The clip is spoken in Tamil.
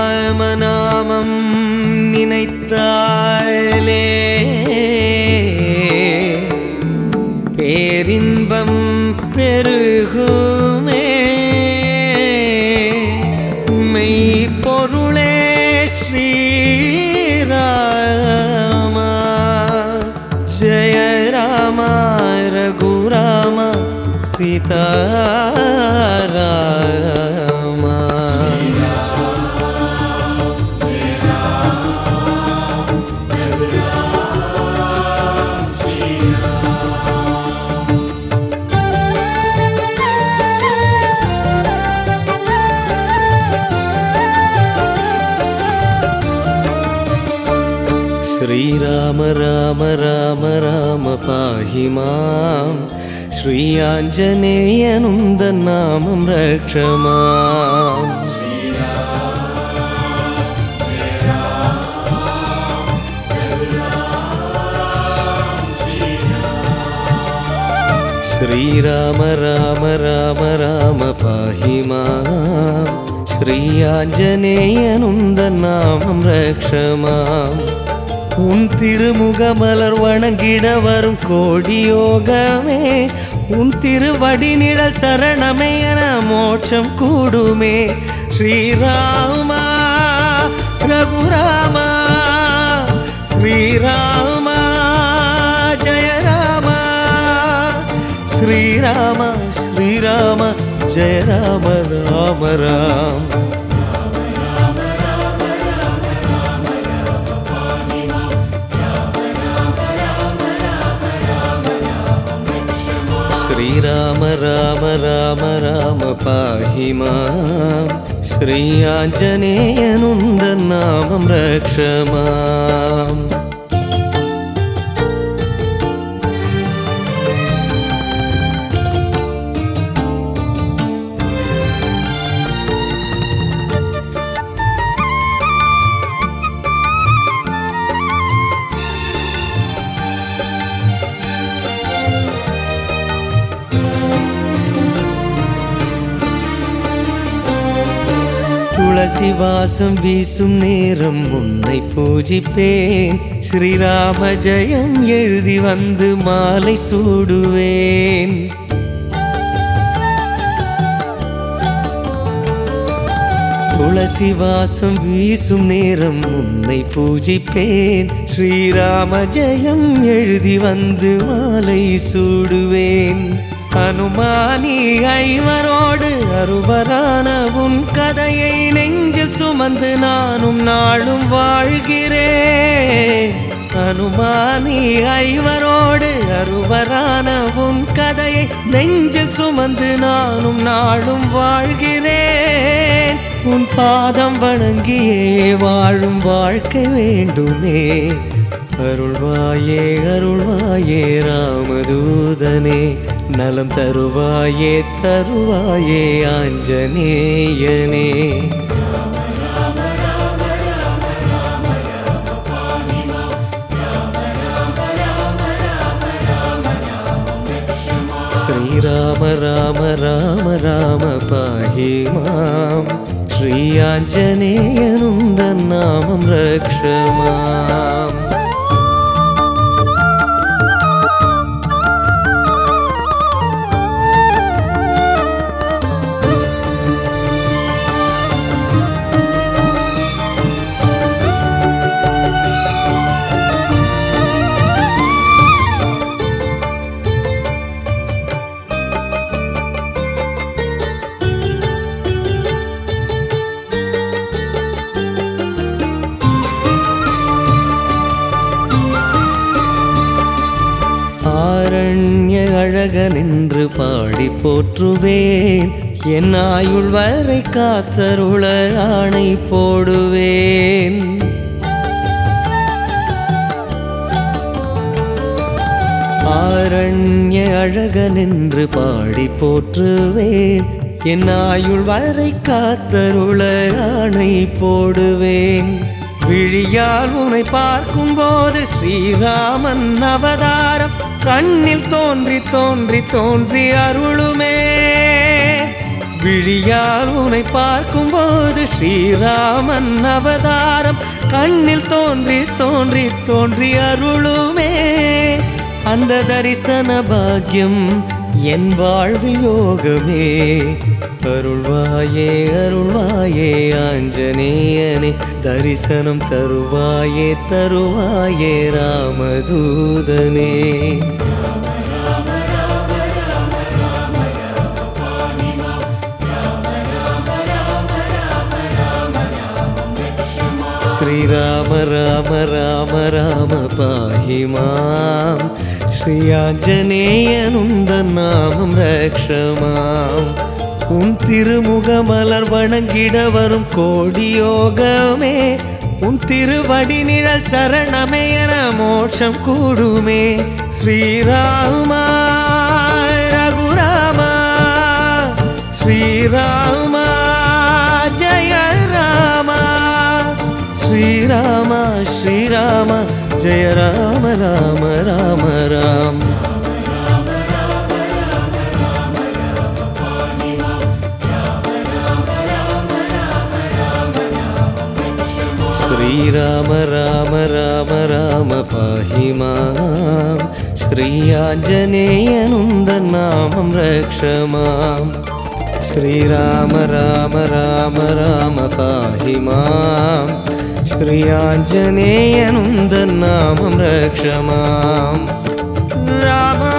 ஸ்ரீராமநாமம் நினைத்தாலே பேரின்பம் பெருகுமே மெய்ப்பொருளே ஸ்ரீராமா ஜெய ராம ரகுராம சீதாராமா श्रीराम राम राम राम पाहि मां श्रीयाञ्जनेयनुन्दनामं रक्ष माम् श्रीराम राम राम राम पाहि मां श्रीयाञ्जनेयनुन्दनामं रक्ष माम् உன் திருமுகமலர் வணங்கிட வரும் கோடியோகமே. உன் திருவடி நிழல் சரணமே என மோட்சம் கூடுமே. ஸ்ரீராமா ரகுராமா ஸ்ரீராமா ஜெய ராமா ஸ்ரீராம ஸ்ரீராம ஜெய ராம ராம். श्रीराम राम राम राम पाहि मां श्रीयाञ्जनेयनुन्दनामं रक्ष माम् துளசி வாசம் வீசும் நேரம் உன்னை பூஜிப்பேன். ஸ்ரீராம ஜெயம் எழுதி வந்து மாலை சூடுவேன். துளசி வாசம் வீசும் நேரம் உன்னை பூஜிப்பேன். ஸ்ரீராம ஜெயம் எழுதி வந்து மாலை சூடுவேன். அனுமானி ஐவரோடு அருவரான உன் கதையை நெஞ்சில் சுமந்து நானும் நாளும் வாழ்கிறேன் அனுமானி ஐவரோடு அருவரான உன் கதையை நெஞ்சில் சுமந்து நானும் நாளும் வாழ்கிறேன். உன் பாதம் வணங்கியே வாழும் வாழ்க்கை வேண்டுமே. அருள்வாயே அருள்வாயே ராமதூதனே நலம் தருவாயே தருவாயே ஆஞ்சநேயனே श्रीराम राम राम राम पाहि मां श्रीयाञ्जनेयनुन्दनामं रक्ष माम् ஆரண்ய அழகனென்று பாடி போற்றுவேன். என் ஆயுள் வரை காத்தருள ஆணை போடுவேன். ஆரண்ய அழகனென்று பாடி போற்றுவேன். என் ஆயுள் வரை காத்தருள ஆணை போடுவேன். விழியால் உன்னை பார்க்கும்போது ஸ்ரீராமன் அவதாரம். கண்ணில் தோன்றி தோன்றி தோன்றி அருளுமே. விழியால் உனை பார்க்கும்போது ஸ்ரீராமன் அவதாரம். கண்ணில் தோன்றி தோன்றி தோன்றி அருளுமே. அந்த தரிசன பாக்கியம் என் வாழ்வில் யோகமே. அருள்வாயே அருள்வாயே ஆஞ்சநேயனே. தரிசனம் தருவாயே தருவாயே ராமதூதனே. ஸ்ரீராம ராம ராம ராம பாஹிமாம் പ്രിയാഞ്ജനേയനുന്തൻ നാമം രക്ഷമാം ഉൻ തിരുമുഖമലർ വണങ്ങിട വരും കോടിയോഗമേ ഉൻ തിരുവടി നിഴൽ ശരണമേയന മോക്ഷം കൂടുമേ ശ്രീരാമ രഘുരാമ ശ്രീരാമ ജയ രാമ ശ്രീരാമ ശ്രീരാമ ജയ രാമ രാമ രാമ राम राम राम राम पाहि मां श्रीया रक्ष मां श्रीराम राम राम राम पाहि मां श्रिया रक्ष मां राम